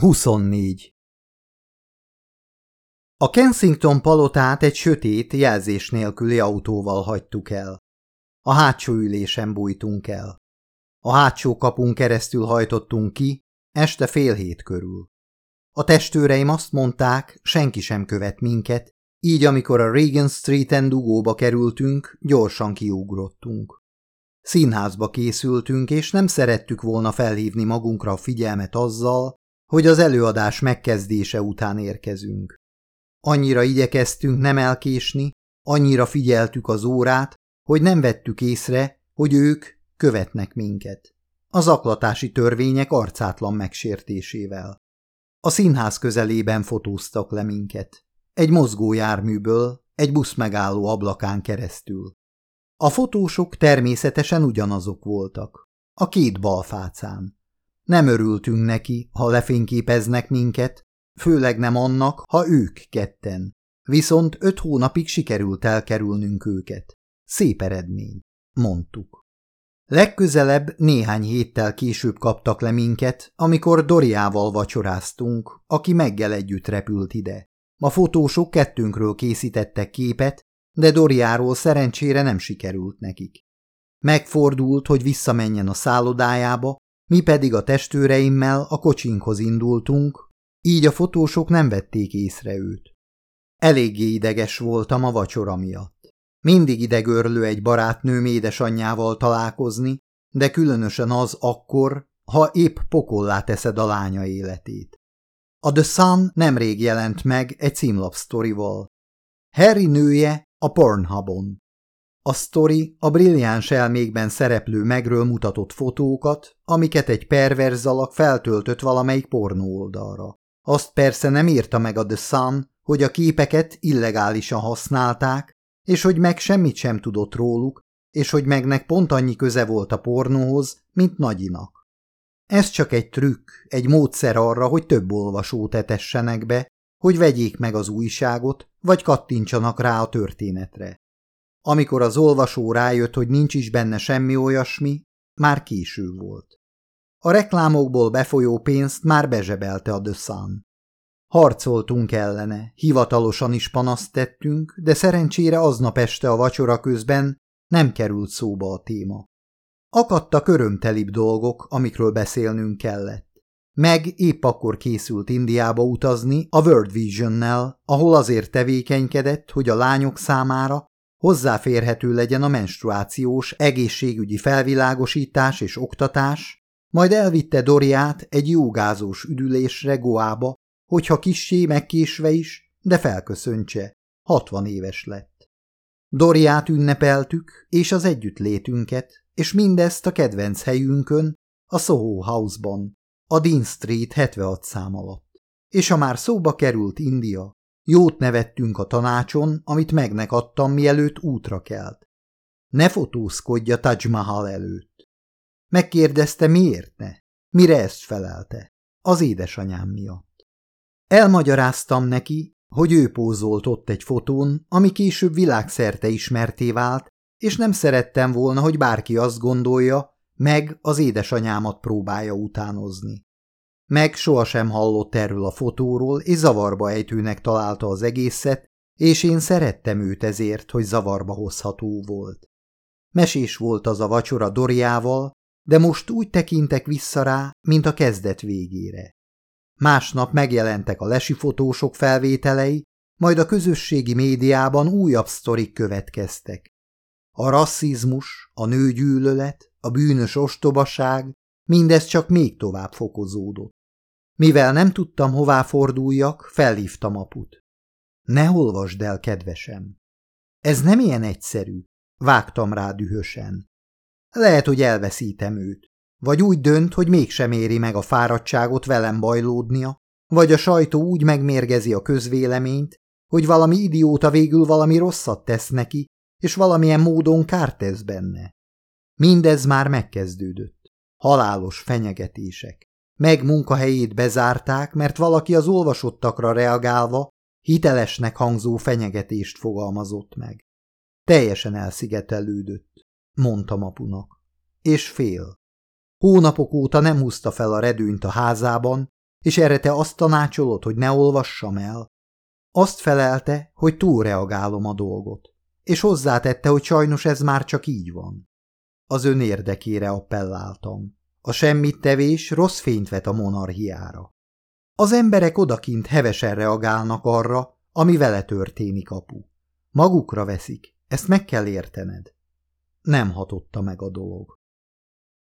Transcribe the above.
24. A Kensington palotát egy sötét, jelzés nélküli autóval hagytuk el. A hátsó ülésen bújtunk el. A hátsó kapun keresztül hajtottunk ki, este fél hét körül. A testőreim azt mondták, senki sem követ minket, így amikor a Reagan Street-en dugóba kerültünk, gyorsan kiugrottunk. Színházba készültünk, és nem szerettük volna felhívni magunkra a figyelmet azzal, hogy az előadás megkezdése után érkezünk. Annyira igyekeztünk nem elkésni, annyira figyeltük az órát, hogy nem vettük észre, hogy ők követnek minket. Az aklatási törvények arcátlan megsértésével. A színház közelében fotóztak le minket. Egy mozgó járműből, egy busz megálló ablakán keresztül. A fotósok természetesen ugyanazok voltak. A két balfácán. Nem örültünk neki, ha lefényképeznek minket, főleg nem annak, ha ők ketten. Viszont öt hónapig sikerült elkerülnünk őket. Szép eredmény, mondtuk. Legközelebb néhány héttel később kaptak le minket, amikor Doriával vacsoráztunk, aki meggel együtt repült ide. A fotósok kettőnkről készítettek képet, de Doriáról szerencsére nem sikerült nekik. Megfordult, hogy visszamenjen a szállodájába, mi pedig a testőreimmel a kocsinkhoz indultunk, így a fotósok nem vették észre őt. Eléggé ideges voltam a vacsora miatt. Mindig idegörlő egy barátnőm édesanyjával találkozni, de különösen az akkor, ha épp pokollá teszed a lánya életét. A The Sun nemrég jelent meg egy címlapsztorival. Harry nője a Pornhubon. A sztori a brilliáns elmékben szereplő megről mutatott fotókat, amiket egy perverz alak feltöltött valamelyik pornó oldalra. Azt persze nem írta meg a The Sun, hogy a képeket illegálisan használták, és hogy meg semmit sem tudott róluk, és hogy megnek pont annyi köze volt a pornóhoz, mint nagyinak. Ez csak egy trükk, egy módszer arra, hogy több olvasót etessenek be, hogy vegyék meg az újságot, vagy kattintsanak rá a történetre. Amikor az olvasó rájött, hogy nincs is benne semmi olyasmi, már késő volt. A reklámokból befolyó pénzt már bezsebelte a The. Harcoltunk ellene, hivatalosan is panaszt tettünk, de szerencsére aznap este a vacsora közben nem került szóba a téma. Akadtak örömtelibb dolgok, amikről beszélnünk kellett. Meg épp akkor készült Indiába utazni a World Vision-nel, ahol azért tevékenykedett, hogy a lányok számára hozzáférhető legyen a menstruációs, egészségügyi felvilágosítás és oktatás, majd elvitte Doriát egy jógázós üdülésre Goába, hogyha kissé megkésve is, de felköszöntse, hatvan éves lett. Doriát ünnepeltük, és az együttlétünket, és mindezt a kedvenc helyünkön, a Soho House-ban, a Dean Street 76 szám alatt. És ha már szóba került India, jót nevettünk a tanácson, amit megnek adtam, mielőtt útra kelt. Ne fotózkodj a Taj Mahal előtt. Megkérdezte, miért ne? Mire ezt felelte? Az édesanyám miatt. Elmagyaráztam neki, hogy ő pózolt ott egy fotón, ami később világszerte ismerté vált, és nem szerettem volna, hogy bárki azt gondolja, meg az édesanyámat próbálja utánozni. Meg sohasem hallott erről a fotóról, és zavarba ejtőnek találta az egészet, és én szerettem őt ezért, hogy zavarba hozható volt. Mesés volt az a vacsora Doriával, de most úgy tekintek vissza rá, mint a kezdet végére. Másnap megjelentek a lesi fotósok felvételei, majd a közösségi médiában újabb sztorik következtek. A rasszizmus, a nőgyűlölet, a bűnös ostobaság, mindez csak még tovább fokozódott. Mivel nem tudtam, hová forduljak, felhívtam aput. Ne olvasd el, kedvesem. Ez nem ilyen egyszerű, vágtam rá dühösen. Lehet, hogy elveszítem őt. Vagy úgy dönt, hogy mégsem éri meg a fáradtságot velem bajlódnia, vagy a sajtó úgy megmérgezi a közvéleményt, hogy valami idióta végül valami rosszat tesz neki, és valamilyen módon kárt tesz benne. Mindez már megkezdődött. Halálos fenyegetések. Meg munkahelyét bezárták, mert valaki az olvasottakra reagálva hitelesnek hangzó fenyegetést fogalmazott meg. Teljesen elszigetelődött, mondtam apunak. És fél. Hónapok óta nem húzta fel a redőnyt a házában, És erre te azt tanácsolod, hogy ne olvassam el? Azt felelte, hogy túlreagálom a dolgot, és hozzátette, hogy sajnos ez már csak így van. Az ön érdekére appelláltam. A semmit tevés rossz fényt vet a monarchiára. Az emberek odakint hevesen reagálnak arra, ami vele történik, apu. Magukra veszik, ezt meg kell értened. Nem hatotta meg a dolog.